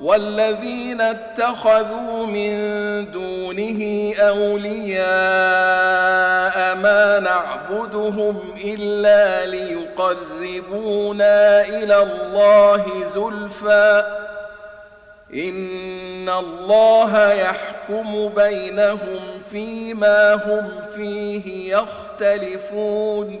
والذين اتخذوا من دونه أولياء ما نعبدهم إلا ليقربونا إلى الله زلفى. إن الله يحكم بينهم فيما هم فيه يختلفون.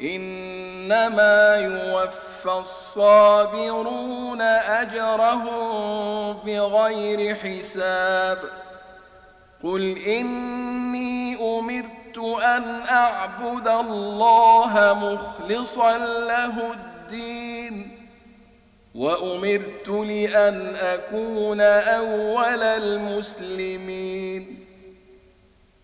إنما يوفى الصابرون أجرهم بغير حساب. قل إني أمرت أن أعبد الله مخلصا له الدين وأمرت لأن أكون أول المسلمين.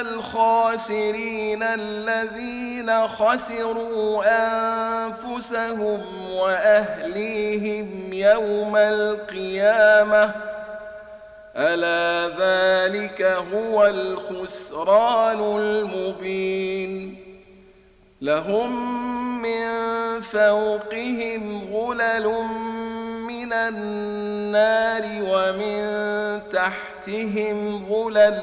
الخاسرين الذين خسروا أنفسهم وأهليهم يوم القيامة ألا ذلك هو الخسران المبين. لهم من فوقهم غلل من النار ومن تحتهم غلل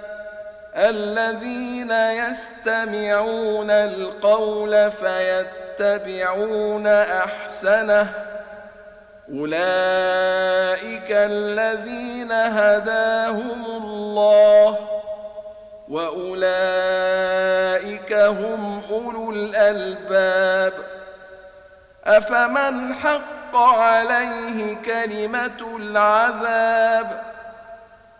الذين يستمعون القول فيتبعون أحسنه أولئك الذين هداهم الله وأولئك هم أولو الألباب أفمن حق عليه كلمة العذاب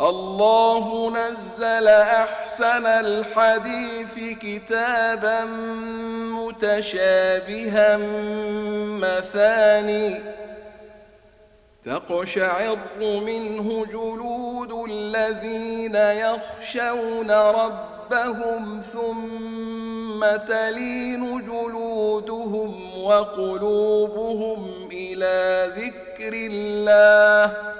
الله نزل أحسن الحديث كتابا متشابها مثاني تقشعر منه جلود الذين يخشون ربهم ثم تلين جلودهم وقلوبهم إلى ذكر الله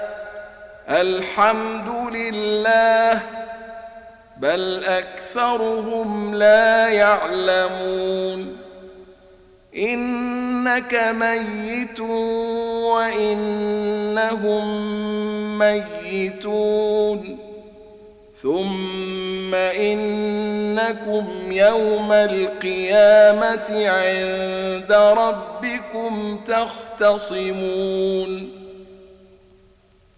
الحمد لله بل أكثرهم لا يعلمون. إنك ميت وإنهم ميتون. ثم إنكم يوم القيامة عند ربكم تختصمون.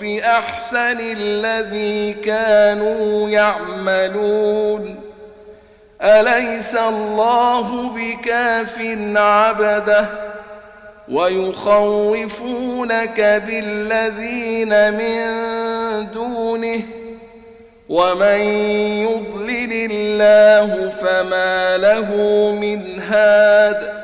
بأحسن الذي كانوا يعملون. أليس الله بكاف عبده ويخوفونك بالذين من دونه؟ ومن يضلل الله فما له من هاد.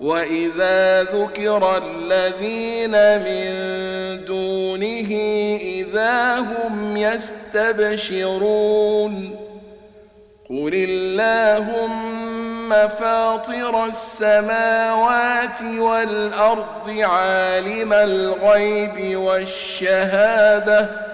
واذا ذكر الذين من دونه اذا هم يستبشرون قل اللهم فاطر السماوات والارض عالم الغيب والشهاده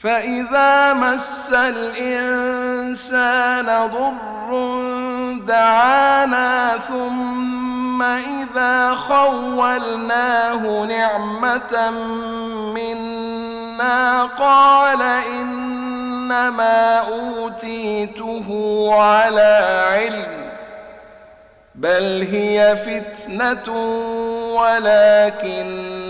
فإذا مس الإنسان ضر دعانا ثم إذا خولناه نعمة منا قال إنما أوتيته على علم بل هي فتنة ولكن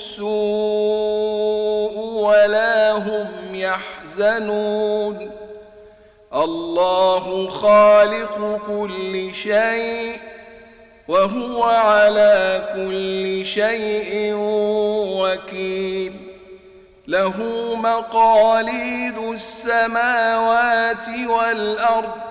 ولا هم يحزنون. الله خالق كل شيء وهو على كل شيء وكيل. له مقاليد السماوات والأرض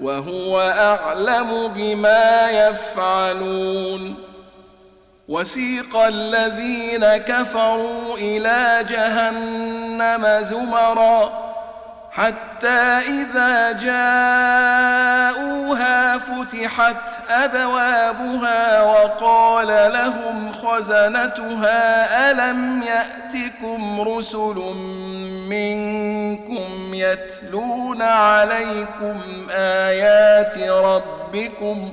وهو أعلم بما يفعلون. وسيق الذين كفروا إلى جهنم زمرًا. حتى إذا جاءوها فتحت أبوابها وقال لهم خزنتها ألم يأتكم رسل منكم يتلون عليكم آيات ربكم؟